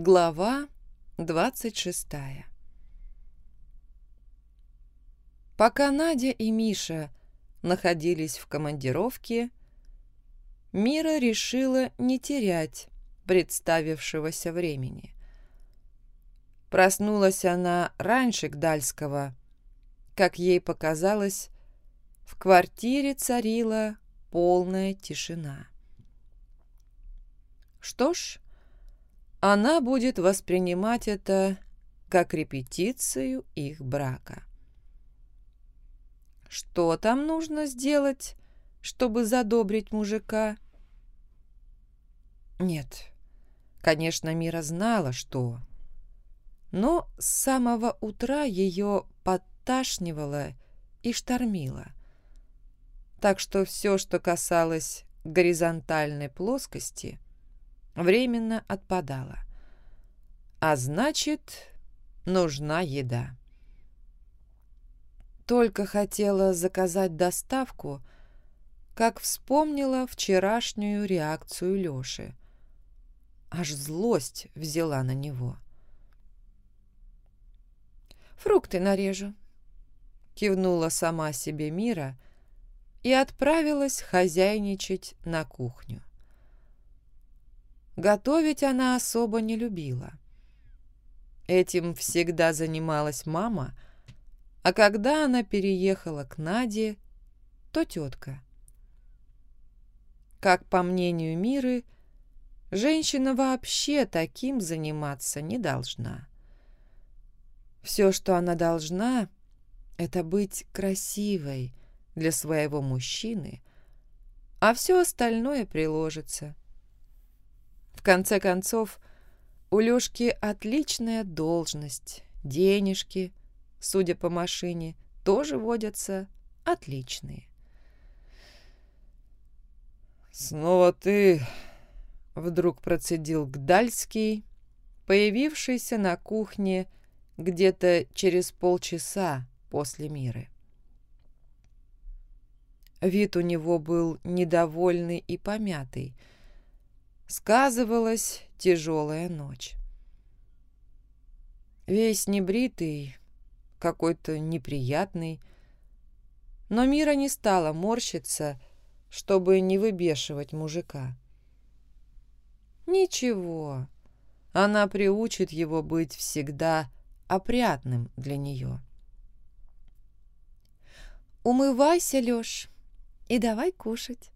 Глава 26 Пока Надя и Миша находились в командировке, Мира решила не терять представившегося времени. Проснулась она раньше Гдальского. Как ей показалось, в квартире царила полная тишина. Что ж, она будет воспринимать это как репетицию их брака. Что там нужно сделать, чтобы задобрить мужика? Нет, конечно, Мира знала, что. Но с самого утра ее подташнивало и штормило. Так что все, что касалось горизонтальной плоскости, временно отпадало. А значит, нужна еда. Только хотела заказать доставку, как вспомнила вчерашнюю реакцию Лёши. Аж злость взяла на него. «Фрукты нарежу», — кивнула сама себе Мира и отправилась хозяйничать на кухню. Готовить она особо не любила. Этим всегда занималась мама, а когда она переехала к Наде, то тетка. Как по мнению Миры, женщина вообще таким заниматься не должна. Все, что она должна, это быть красивой для своего мужчины, а все остальное приложится – в конце концов, у Лёшки отличная должность, денежки, судя по машине, тоже водятся отличные. «Снова ты...» — вдруг процедил Гдальский, появившийся на кухне где-то через полчаса после миры. Вид у него был недовольный и помятый, сказывалась тяжелая ночь. Весь небритый, какой-то неприятный, но Мира не стала морщиться, чтобы не выбешивать мужика. Ничего, она приучит его быть всегда опрятным для нее. «Умывайся, Лёш, и давай кушать».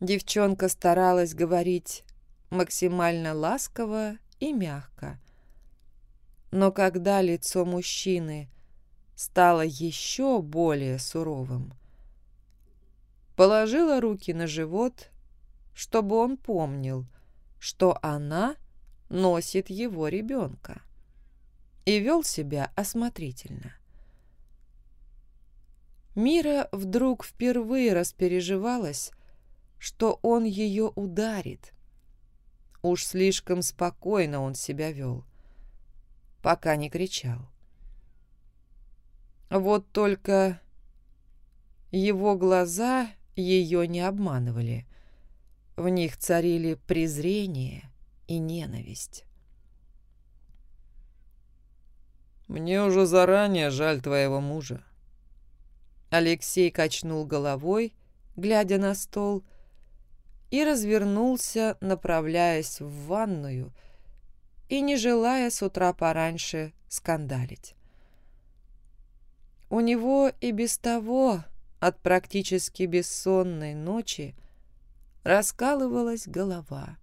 Девчонка старалась говорить максимально ласково и мягко. Но когда лицо мужчины стало еще более суровым, положила руки на живот, чтобы он помнил, что она носит его ребенка, и вел себя осмотрительно. Мира вдруг впервые распереживалась, что он ее ударит. Уж слишком спокойно он себя вел, пока не кричал. Вот только его глаза ее не обманывали. В них царили презрение и ненависть. «Мне уже заранее жаль твоего мужа». Алексей качнул головой, глядя на стол, и развернулся, направляясь в ванную и не желая с утра пораньше скандалить. У него и без того от практически бессонной ночи раскалывалась голова.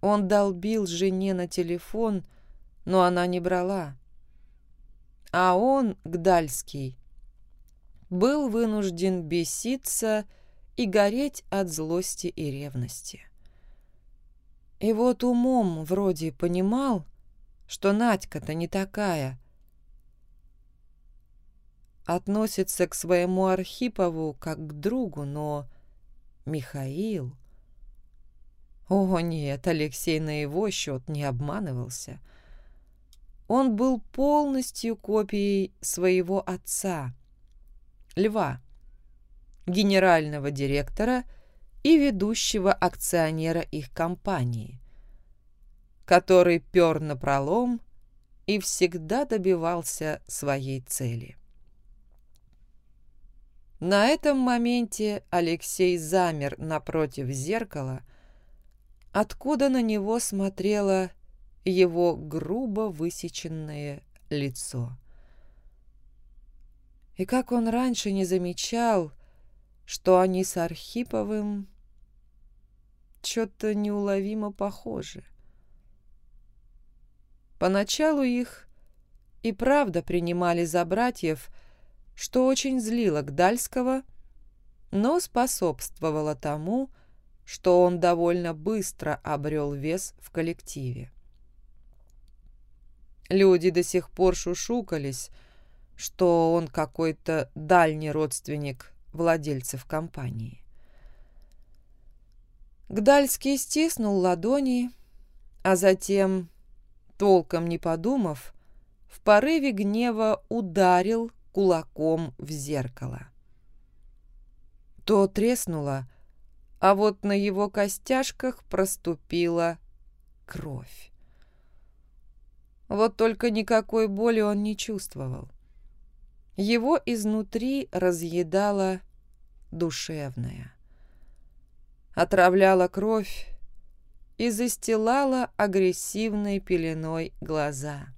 Он долбил жене на телефон, но она не брала. А он, Гдальский, был вынужден беситься гореть от злости и ревности. И вот умом вроде понимал, что Надька-то не такая. Относится к своему Архипову как к другу, но Михаил... О нет, Алексей на его счет не обманывался. Он был полностью копией своего отца, Льва, генерального директора и ведущего акционера их компании, который пер напролом и всегда добивался своей цели. На этом моменте Алексей замер напротив зеркала, откуда на него смотрело его грубо высеченное лицо. И как он раньше не замечал, что они с Архиповым что-то неуловимо похожи. Поначалу их и правда принимали за братьев, что очень злило Гдальского, но способствовало тому, что он довольно быстро обрел вес в коллективе. Люди до сих пор шушукались, что он какой-то дальний родственник владельцев компании. Гдальский стиснул ладони, а затем, толком не подумав, в порыве гнева ударил кулаком в зеркало. То треснуло, а вот на его костяшках проступила кровь. Вот только никакой боли он не чувствовал. Его изнутри разъедала душевная. Отравляла кровь и застилала агрессивной пеленой глаза.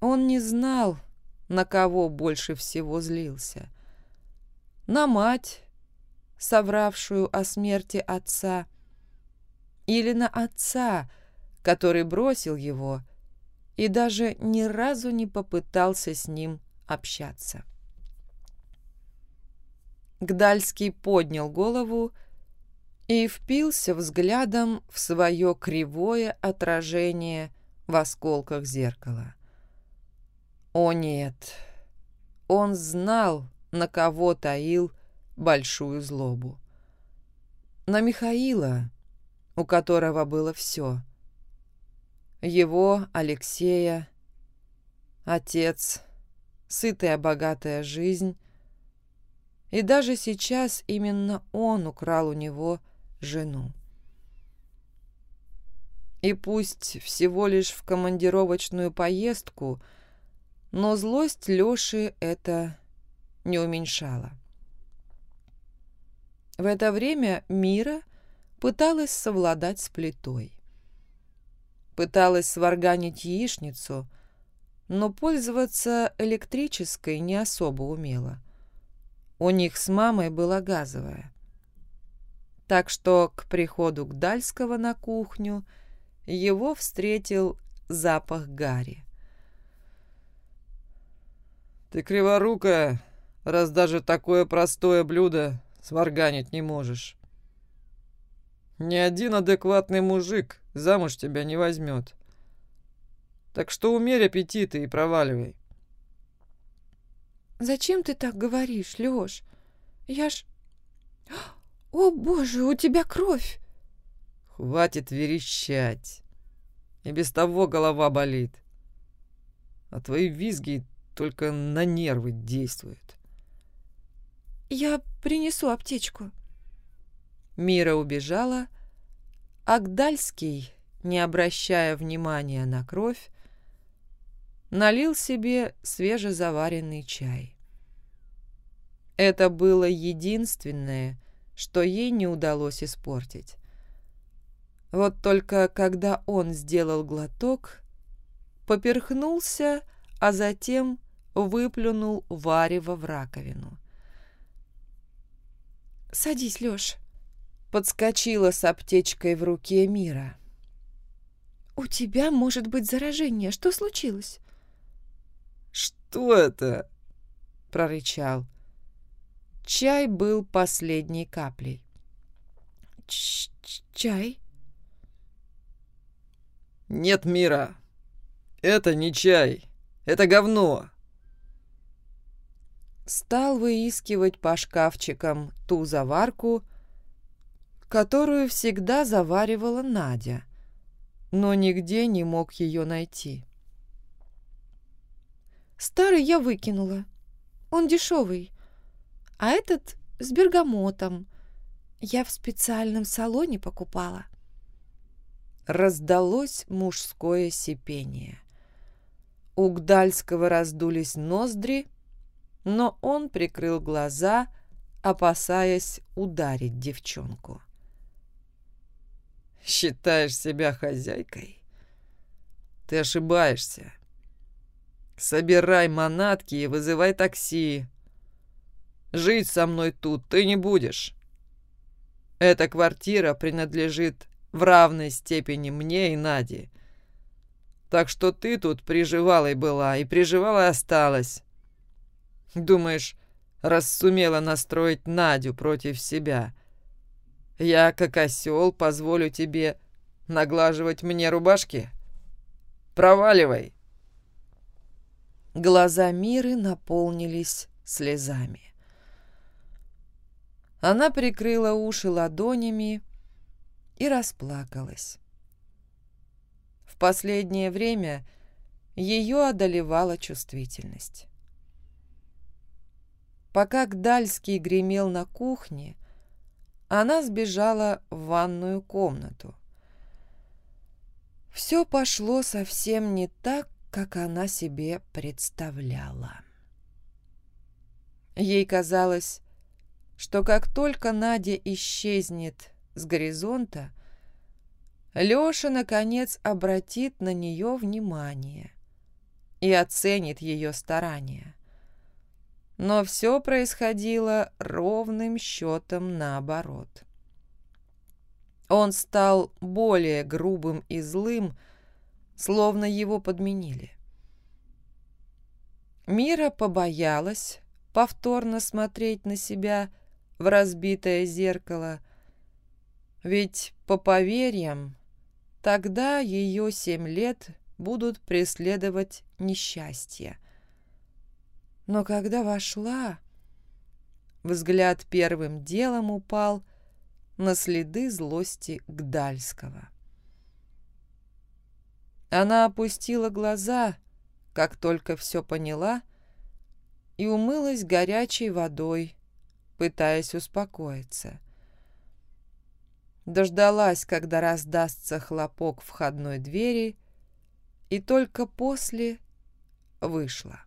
Он не знал, на кого больше всего злился. На мать, совравшую о смерти отца, или на отца, который бросил его и даже ни разу не попытался с ним общаться. Гдальский поднял голову и впился взглядом в свое кривое отражение в осколках зеркала. О нет, он знал, на кого таил большую злобу. На Михаила, у которого было все. Его, Алексея, отец, сытая богатая жизнь. И даже сейчас именно он украл у него жену. И пусть всего лишь в командировочную поездку, но злость Лёши это не уменьшала. В это время Мира пыталась совладать с плитой пыталась сварганить яичницу, но пользоваться электрической не особо умела. У них с мамой была газовая. Так что к приходу Гдальского на кухню его встретил запах гари. «Ты криворукая, раз даже такое простое блюдо сварганить не можешь. Ни один адекватный мужик замуж тебя не возьмет. Так что умерь аппетиты и проваливай. Зачем ты так говоришь, Лёш? Я ж... О, боже, у тебя кровь! Хватит верещать. И без того голова болит. А твои визги только на нервы действуют. Я принесу аптечку. Мира убежала, Агдальский, не обращая внимания на кровь, налил себе свежезаваренный чай. Это было единственное, что ей не удалось испортить. Вот только когда он сделал глоток, поперхнулся, а затем выплюнул варево в раковину. «Садись, Лёш», подскочила с аптечкой в руке Мира. «У тебя может быть заражение. Что случилось?» «Что это?» — прорычал. Чай был последней каплей. Ч «Чай?» «Нет, Мира, это не чай, это говно!» Стал выискивать по шкафчикам ту заварку, которую всегда заваривала Надя, но нигде не мог ее найти. «Старый я выкинула. Он дешевый. А этот с бергамотом. Я в специальном салоне покупала». раздалось мужское сипение. У Гдальского раздулись ноздри, но он прикрыл глаза, опасаясь ударить девчонку. «Считаешь себя хозяйкой? Ты ошибаешься. Собирай манатки и вызывай такси. Жить со мной тут ты не будешь. Эта квартира принадлежит в равной степени мне и Наде. Так что ты тут приживалой была, и приживалой осталась. Думаешь, раз сумела настроить Надю против себя, я, как осел, позволю тебе наглаживать мне рубашки? Проваливай!» Глаза Миры наполнились слезами. Она прикрыла уши ладонями и расплакалась. В последнее время ее одолевала чувствительность. Пока Гдальский гремел на кухне, она сбежала в ванную комнату. Все пошло совсем не так, как она себе представляла. Ей казалось, что как только Надя исчезнет с горизонта, Лёша, наконец, обратит на нее внимание и оценит ее старания. Но все происходило ровным счетом наоборот. Он стал более грубым и злым, словно его подменили. Мира побоялась повторно смотреть на себя в разбитое зеркало, ведь по поверьям тогда ее семь лет будут преследовать несчастье. Но когда вошла, взгляд первым делом упал на следы злости Гдальского. Она опустила глаза, как только все поняла, и умылась горячей водой, пытаясь успокоиться. Дождалась, когда раздастся хлопок входной двери, и только после вышла.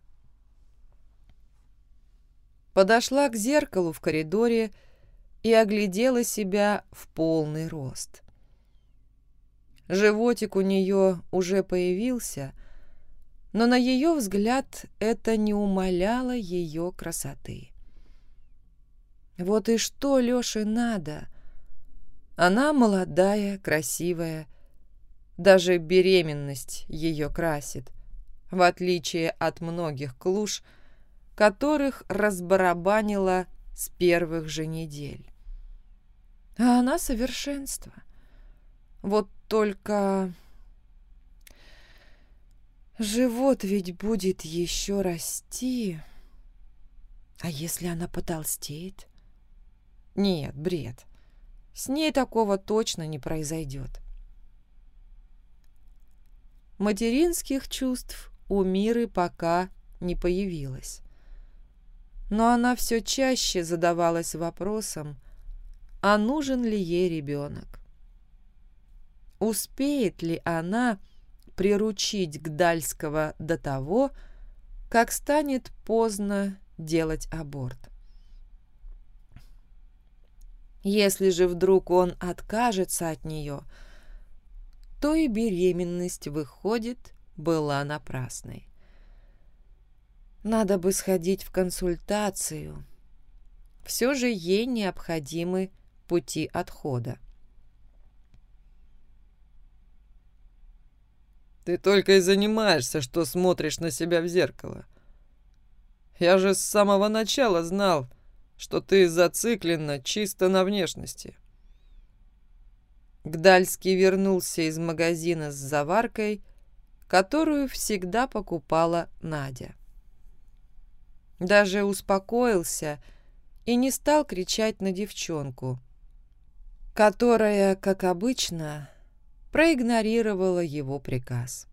Подошла к зеркалу в коридоре и оглядела себя в полный рост. Животик у нее уже появился, но на ее взгляд это не умаляло ее красоты. Вот и что Лёше надо. Она молодая, красивая. Даже беременность ее красит, в отличие от многих клуш, которых разбарабанила с первых же недель. А она совершенство. Вот только... Живот ведь будет еще расти. А если она потолстеет? Нет, бред. С ней такого точно не произойдет. Материнских чувств у Миры пока не появилось. Но она все чаще задавалась вопросом, а нужен ли ей ребенок. Успеет ли она приручить Гдальского до того, как станет поздно делать аборт? Если же вдруг он откажется от нее, то и беременность, выходит, была напрасной. Надо бы сходить в консультацию. Все же ей необходимы пути отхода. «Ты только и занимаешься, что смотришь на себя в зеркало. Я же с самого начала знал, что ты зациклена чисто на внешности». Гдальский вернулся из магазина с заваркой, которую всегда покупала Надя. Даже успокоился и не стал кричать на девчонку, которая, как обычно, проигнорировала его приказ.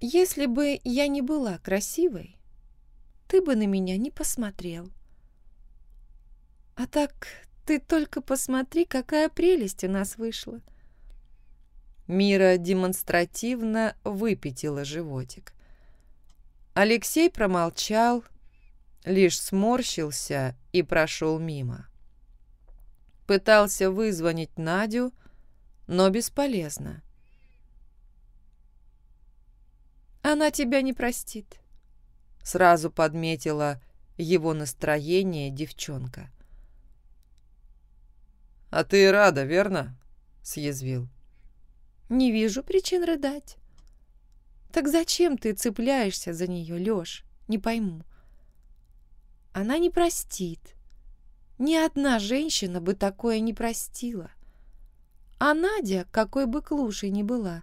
«Если бы я не была красивой, ты бы на меня не посмотрел. А так Ты только посмотри, какая прелесть у нас вышла. Мира демонстративно выпятила животик. Алексей промолчал, лишь сморщился и прошел мимо. Пытался вызвонить Надю, но бесполезно. Она тебя не простит. Сразу подметила его настроение девчонка. «А ты рада, верно?» — съязвил. «Не вижу причин рыдать». «Так зачем ты цепляешься за нее, Лёш? Не пойму». «Она не простит. Ни одна женщина бы такое не простила. А Надя, какой бы клушей ни была,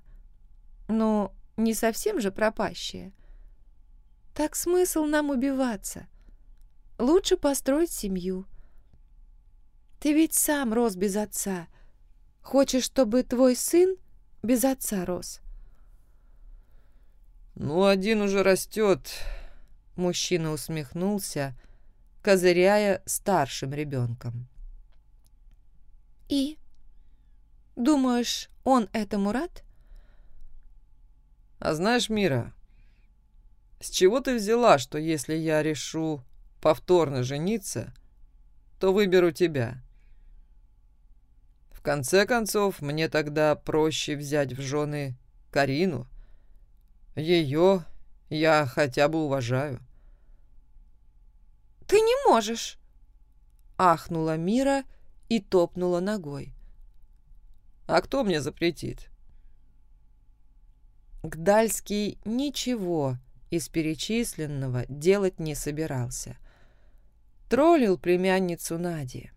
но не совсем же пропащая. Так смысл нам убиваться. Лучше построить семью. Ты ведь сам рос без отца. Хочешь, чтобы твой сын без отца рос? Ну, один уже растет. Мужчина усмехнулся, козыряя старшим ребенком. И? Думаешь, он этому рад? А знаешь, Мира, с чего ты взяла, что если я решу повторно жениться, то выберу тебя? В конце концов, мне тогда проще взять в жены Карину. Ее я хотя бы уважаю. «Ты не можешь!» Ахнула Мира и топнула ногой. «А кто мне запретит?» Гдальский ничего из перечисленного делать не собирался. Троллил племянницу Нади.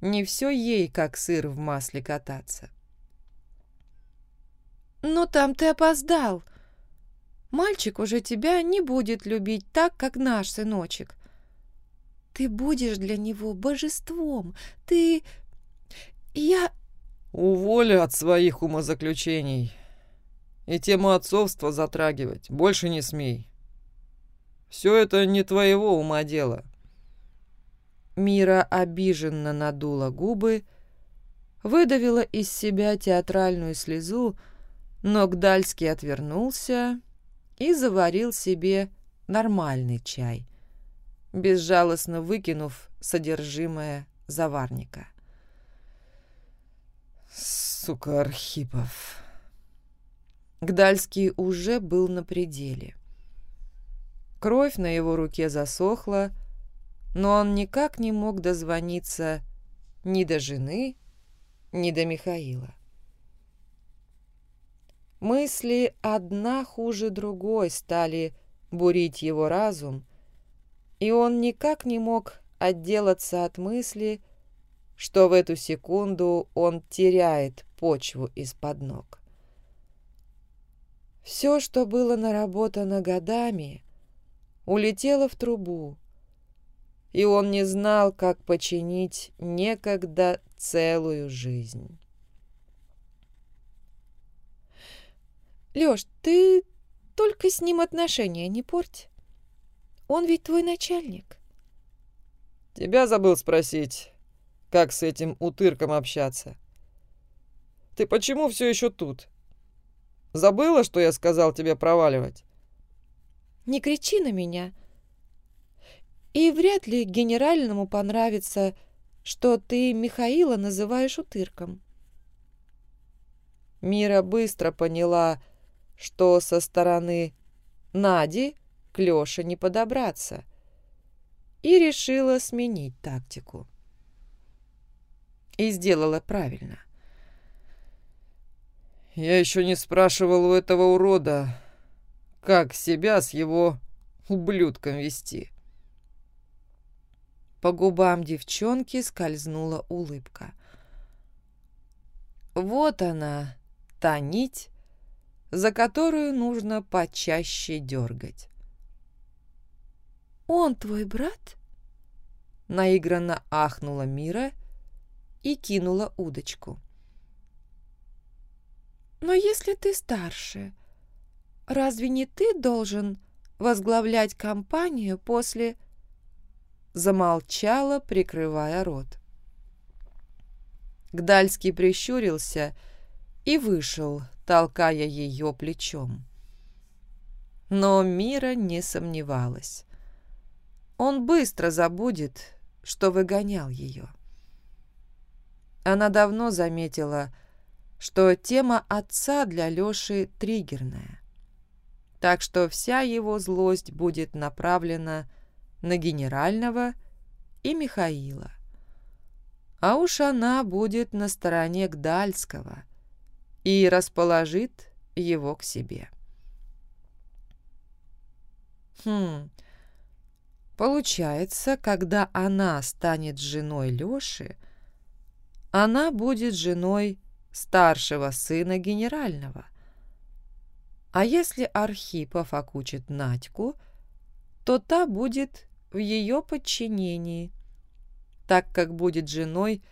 Не все ей, как сыр в масле, кататься. «Ну там ты опоздал. Мальчик уже тебя не будет любить так, как наш сыночек. Ты будешь для него божеством. Ты... Я...» «Уволю от своих умозаключений», и тему отцовства затрагивать больше не смей. Все это не твоего ума дело. Мира обиженно надула губы, выдавила из себя театральную слезу, но Гдальский отвернулся и заварил себе нормальный чай, безжалостно выкинув содержимое заварника. «Сука Архипов!» Гдальский уже был на пределе. Кровь на его руке засохла, но он никак не мог дозвониться ни до жены, ни до Михаила. Мысли одна хуже другой стали бурить его разум, и он никак не мог отделаться от мысли, что в эту секунду он теряет почву из-под ног. Все, что было наработано годами, улетело в трубу, и он не знал, как починить некогда целую жизнь. «Лёш, ты только с ним отношения не порть. Он ведь твой начальник». «Тебя забыл спросить, как с этим утырком общаться. Ты почему все еще тут?» Забыла, что я сказал тебе проваливать?» «Не кричи на меня. И вряд ли генеральному понравится, что ты Михаила называешь утырком». Мира быстро поняла, что со стороны Нади к Лёше не подобраться, и решила сменить тактику. И сделала правильно – я еще не спрашивал у этого урода, как себя с его ублюдком вести. По губам девчонки скользнула улыбка. Вот она, та нить, за которую нужно почаще дергать. «Он твой брат?» Наигранно ахнула Мира и кинула удочку. Но если ты старше, разве не ты должен возглавлять компанию после...» Замолчала, прикрывая рот. Гдальский прищурился и вышел, толкая ее плечом. Но Мира не сомневалась. Он быстро забудет, что выгонял ее. Она давно заметила, что тема отца для Лёши триггерная. Так что вся его злость будет направлена на генерального и Михаила. А уж она будет на стороне Гдальского и расположит его к себе. Хм, получается, когда она станет женой Лёши, она будет женой старшего сына генерального. А если Архипов окучит Надьку, то та будет в ее подчинении, так как будет женой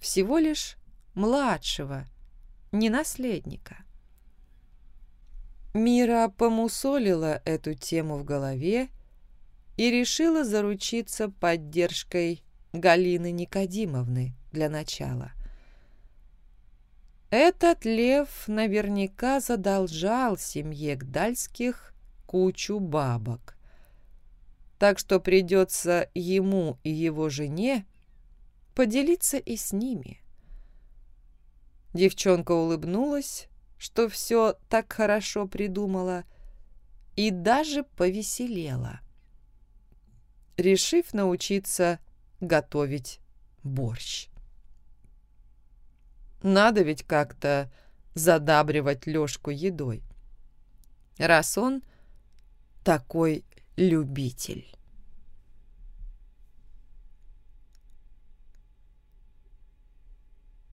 всего лишь младшего, не наследника. Мира помусолила эту тему в голове и решила заручиться поддержкой Галины Никодимовны для начала. Этот лев наверняка задолжал семье Гдальских кучу бабок. Так что придется ему и его жене поделиться и с ними. Девчонка улыбнулась, что все так хорошо придумала, и даже повеселела, решив научиться готовить борщ. Надо ведь как-то задабривать Лёшку едой, раз он такой любитель.